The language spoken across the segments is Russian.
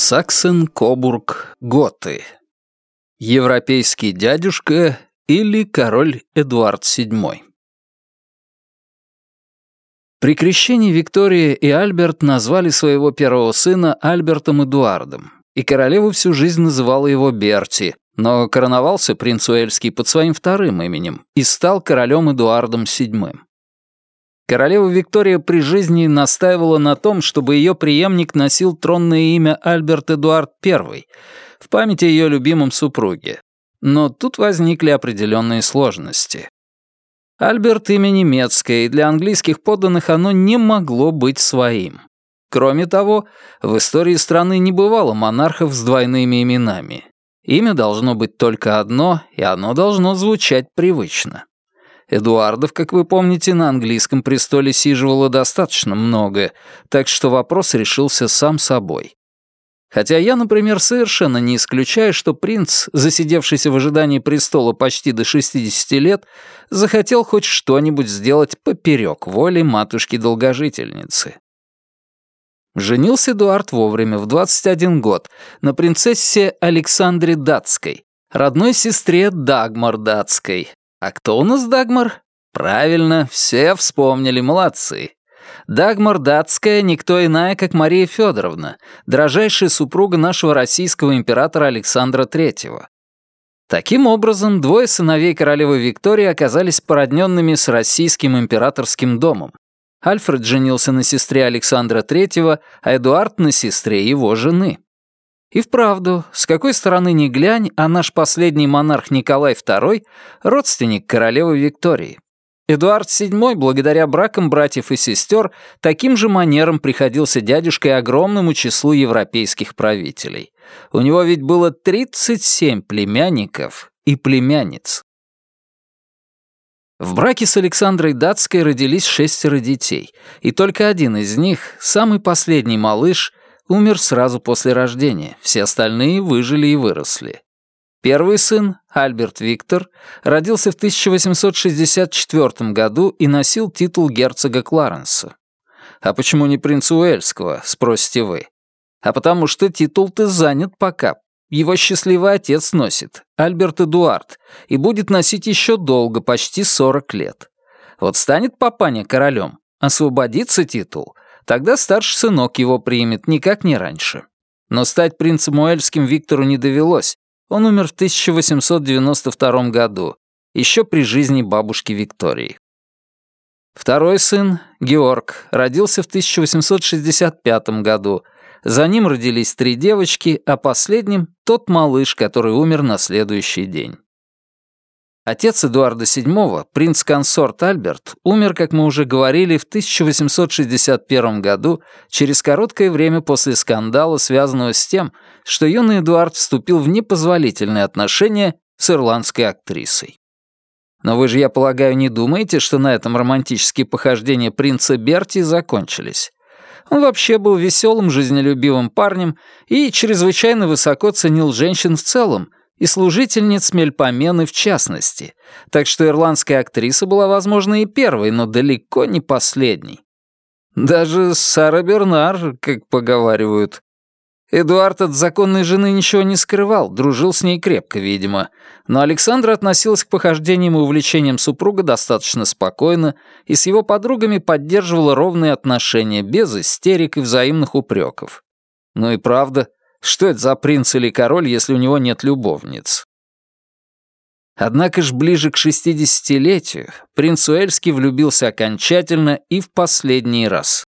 Саксен-Кобург, Готы. Европейский дядюшка или король Эдуард VII. При крещении Виктория и Альберт назвали своего первого сына Альбертом Эдуардом, и королева всю жизнь называла его Берти, но короновался принц Уэльский под своим вторым именем и стал королем Эдуардом VII. Королева Виктория при жизни настаивала на том, чтобы ее преемник носил тронное имя Альберт Эдуард I в память о ее любимом супруге. Но тут возникли определенные сложности. Альберт имя немецкое, и для английских подданных оно не могло быть своим. Кроме того, в истории страны не бывало монархов с двойными именами. Имя должно быть только одно, и оно должно звучать привычно. Эдуардов, как вы помните, на английском престоле сиживало достаточно много, так что вопрос решился сам собой. Хотя я, например, совершенно не исключаю, что принц, засидевшийся в ожидании престола почти до 60 лет, захотел хоть что-нибудь сделать поперек воли матушки-долгожительницы. Женился Эдуард вовремя, в 21 год, на принцессе Александре Датской, родной сестре Дагмар Датской, а кто у нас Дагмар? Правильно, все вспомнили, молодцы. Дагмар Датская никто иная, как Мария Федоровна, дрожайшая супруга нашего российского императора Александра III. Таким образом, двое сыновей королевы Виктории оказались породненными с российским императорским домом. Альфред женился на сестре Александра III, а Эдуард на сестре его жены. И вправду, с какой стороны ни глянь, а наш последний монарх Николай II — родственник королевы Виктории. Эдуард VII, благодаря бракам братьев и сестер, таким же манером приходился дядюшкой огромному числу европейских правителей. У него ведь было 37 племянников и племянниц. В браке с Александрой Датской родились шестеро детей, и только один из них, самый последний малыш, умер сразу после рождения, все остальные выжили и выросли. Первый сын, Альберт Виктор, родился в 1864 году и носил титул герцога Кларенса. А почему не принца Уэльского, спросите вы? А потому что титул-то занят пока. Его счастливый отец носит, Альберт Эдуард, и будет носить еще долго, почти 40 лет. Вот станет папаня королем, освободится титул, Тогда старший сынок его примет, никак не раньше. Но стать принцем Уэльским Виктору не довелось. Он умер в 1892 году, еще при жизни бабушки Виктории. Второй сын, Георг, родился в 1865 году. За ним родились три девочки, а последним — тот малыш, который умер на следующий день. Отец Эдуарда VII, принц-консорт Альберт, умер, как мы уже говорили, в 1861 году, через короткое время после скандала, связанного с тем, что юный Эдуард вступил в непозволительные отношения с ирландской актрисой. Но вы же, я полагаю, не думаете, что на этом романтические похождения принца Берти закончились? Он вообще был веселым, жизнелюбивым парнем и чрезвычайно высоко ценил женщин в целом — и служительниц Мельпомены в частности, так что ирландская актриса была, возможно, и первой, но далеко не последней. Даже Сара Бернар, как поговаривают. Эдуард от законной жены ничего не скрывал, дружил с ней крепко, видимо, но Александра относилась к похождениям и увлечениям супруга достаточно спокойно и с его подругами поддерживала ровные отношения, без истерик и взаимных упреков. Ну и правда, что это за принц или король, если у него нет любовниц? Однако ж ближе к шестидесятилетию принц Уэльский влюбился окончательно и в последний раз.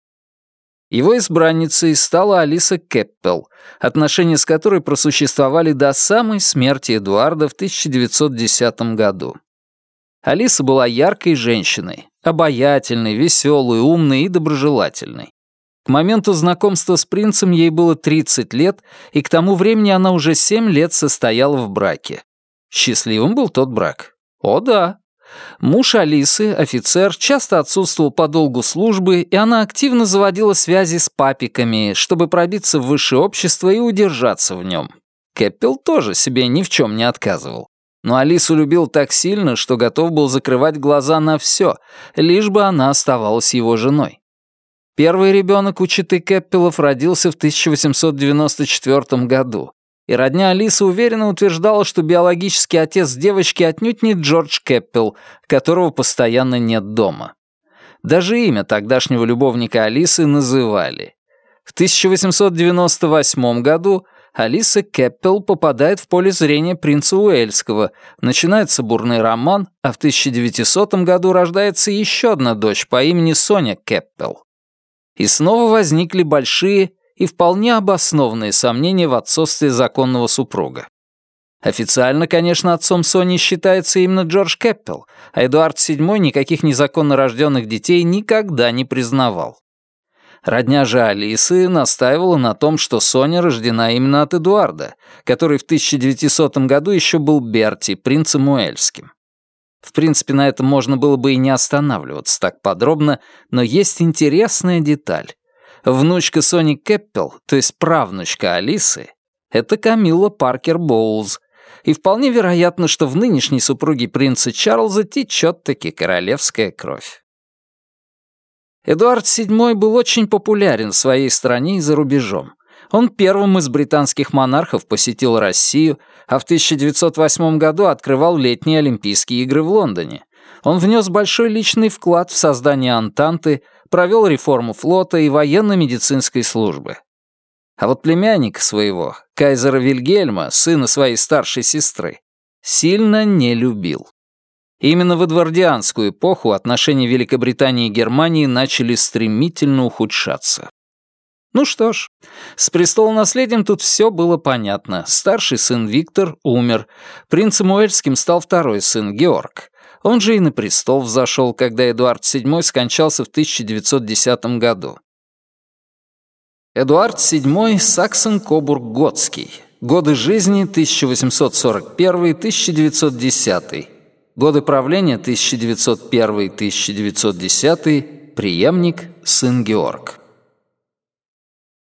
Его избранницей стала Алиса Кеппел, отношения с которой просуществовали до самой смерти Эдуарда в 1910 году. Алиса была яркой женщиной, обаятельной, веселой, умной и доброжелательной. К моменту знакомства с принцем ей было 30 лет, и к тому времени она уже 7 лет состояла в браке. Счастливым был тот брак? О да. Муж Алисы, офицер, часто отсутствовал по долгу службы, и она активно заводила связи с папиками, чтобы пробиться в высшее общество и удержаться в нем. Кэппел тоже себе ни в чем не отказывал. Но Алису любил так сильно, что готов был закрывать глаза на все, лишь бы она оставалась его женой. Первый ребенок у Читы Кеппелов родился в 1894 году, и родня Алисы уверенно утверждала, что биологический отец девочки отнюдь не Джордж Кеппел, которого постоянно нет дома. Даже имя тогдашнего любовника Алисы называли. В 1898 году Алиса Кеппел попадает в поле зрения принца Уэльского, начинается бурный роман, а в 1900 году рождается еще одна дочь по имени Соня Кеппел. И снова возникли большие и вполне обоснованные сомнения в отцовстве законного супруга. Официально, конечно, отцом Сони считается именно Джордж Кеппел, а Эдуард VII никаких незаконно рожденных детей никогда не признавал. Родня же Алисы настаивала на том, что Соня рождена именно от Эдуарда, который в 1900 году еще был Берти, принцем Уэльским. В принципе, на этом можно было бы и не останавливаться так подробно, но есть интересная деталь. Внучка Сони Кэппел, то есть правнучка Алисы, это Камилла Паркер Боулз, и вполне вероятно, что в нынешней супруге принца Чарльза течет-таки королевская кровь. Эдуард VII был очень популярен в своей стране и за рубежом. Он первым из британских монархов посетил Россию, а в 1908 году открывал летние Олимпийские игры в Лондоне. Он внес большой личный вклад в создание Антанты, провел реформу флота и военно-медицинской службы. А вот племянника своего, кайзера Вильгельма, сына своей старшей сестры, сильно не любил. Именно в эдвардианскую эпоху отношения Великобритании и Германии начали стремительно ухудшаться. Ну что ж, с престолонаследием тут все было понятно. Старший сын Виктор умер, принцем Уэльским стал второй сын Георг. Он же и на престол взошел, когда Эдуард VII скончался в 1910 году. Эдуард VII Саксон-Кобург-Готский. Годы жизни 1841-1910. Годы правления 1901-1910, преемник, сын Георг.